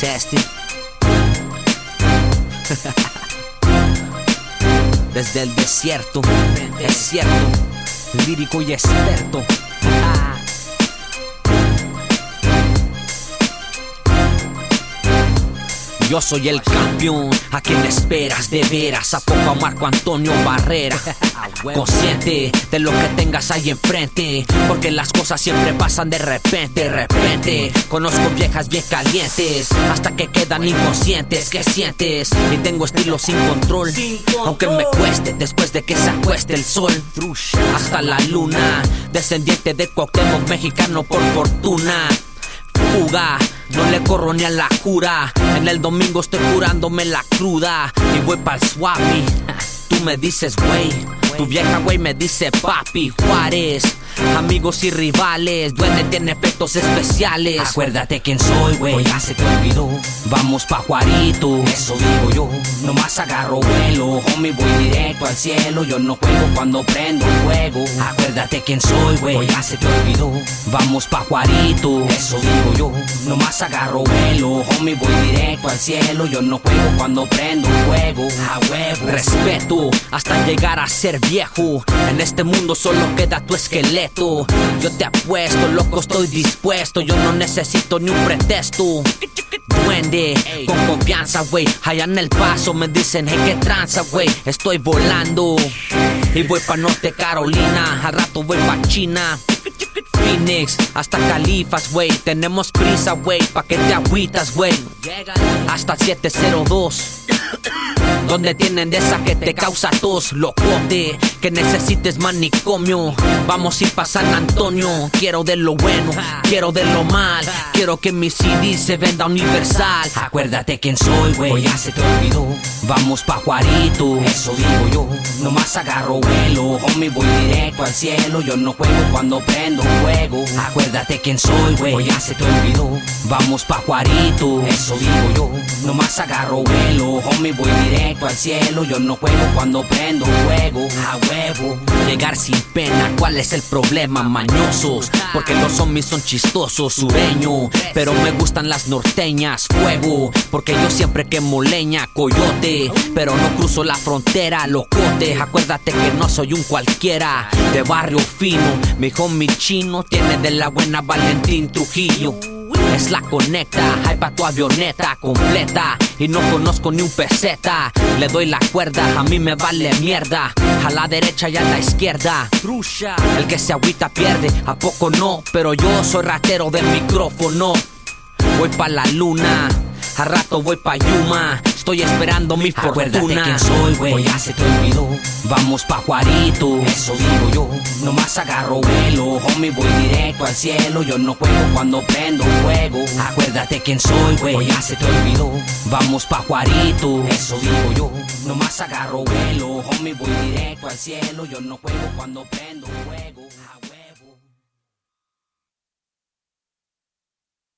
Testing. Desde el desierto, es cierto, lírico y experto. Yo soy el campeón, a quien esperas de veras, a poco a Marco Antonio Barrera. Consciente de lo que tengas ahí enfrente, porque las cosas siempre pasan de repente, de repente. Conozco viejas bien calientes, hasta que quedan inconscientes. ¿Qué sientes? Y tengo estilo sin control, aunque me cueste después de que se acueste el sol. Hasta la luna, descendiente de Cuauhtémoc mexicano por fortuna. Fuga, no le corro ni a la cura. En el domingo estoy curándome la cruda y voy pa'l swami. Tú me dices, güey. Tu vieja güey me dice papi Juárez. Amigos y rivales, duende tiene efectos especiales. Acuérdate quién soy, güey. Ya se te olvidó. Vamos pa' Juarito, eso digo yo. Nomás agarro vuelo, homie, voy directo al cielo. Yo no juego cuando prendo fuego. Acuérdate quién soy, güey. Ya se te olvidó. Vamos pa' Juarito, eso digo yo. Nomás agarro vuelo, homie, voy directo al cielo. Yo no juego cuando prendo fuego. A huevo. Respeto hasta llegar a ser viejo. En este mundo solo queda tu esqueleto. Yo te apuesto, loco, estoy dispuesto. Yo no necesito ni un pretexto. Con confianza, wey. Allá en el paso me dicen, hey, qué tranza, wey. Estoy volando. Y voy pa' Norte Carolina. Al rato voy pa' China. Phoenix, hasta Califas, wey. Tenemos prisa, wey. Pa' que te agüitas, wey. Hasta 702. Donde tienen de esa que te causa tos, locote, que necesites manicomio. Vamos a ir pa' San Antonio. Quiero de lo bueno, quiero de lo mal. Quiero que mi CD se venda universal. Acuérdate quién soy, güey. Ya se te olvidó. Vamos pa' Juarito, eso digo yo. Nomás agarro vuelo, homie, voy directo al cielo. Yo no juego cuando prendo fuego. Acuérdate quién soy, güey. Ya se te olvidó. Vamos pa' Juarito, eso digo yo. Nomás agarro vuelo, homie, voy directo cielo. Yo no juego cuando prendo fuego. A huevo. Llegar sin pena, ¿cuál es el problema? Mañosos, porque los zombies son chistosos, sureño. Pero me gustan las norteñas, fuego. Porque yo siempre quemo leña, coyote. Pero no cruzo la frontera, locote. Acuérdate que no soy un cualquiera. De barrio fino, mi homie chino tiene de la buena Valentín Trujillo. Es la conecta, hay pa' tu avioneta completa. Y no conozco ni un peseta. Le doy la cuerda, a mí me vale mierda. A la derecha y a la izquierda. El que se agüita pierde, a poco no Pero yo soy ratero del micrófono. Voy pa' la luna. A rato voy pa' Yuma, estoy esperando mi fortuna. Acuérdate quién soy, güey, ya se te olvidó. Vamos pa' Juarito, eso digo yo. Nomás agarro vuelo, homie, voy directo al cielo. Yo no juego cuando prendo fuego. Acuérdate quién soy, güey, ya se te olvidó. Vamos pa' Juarito, eso digo yo. Nomás agarro vuelo, homie, voy directo al cielo. Yo no juego cuando prendo fuego.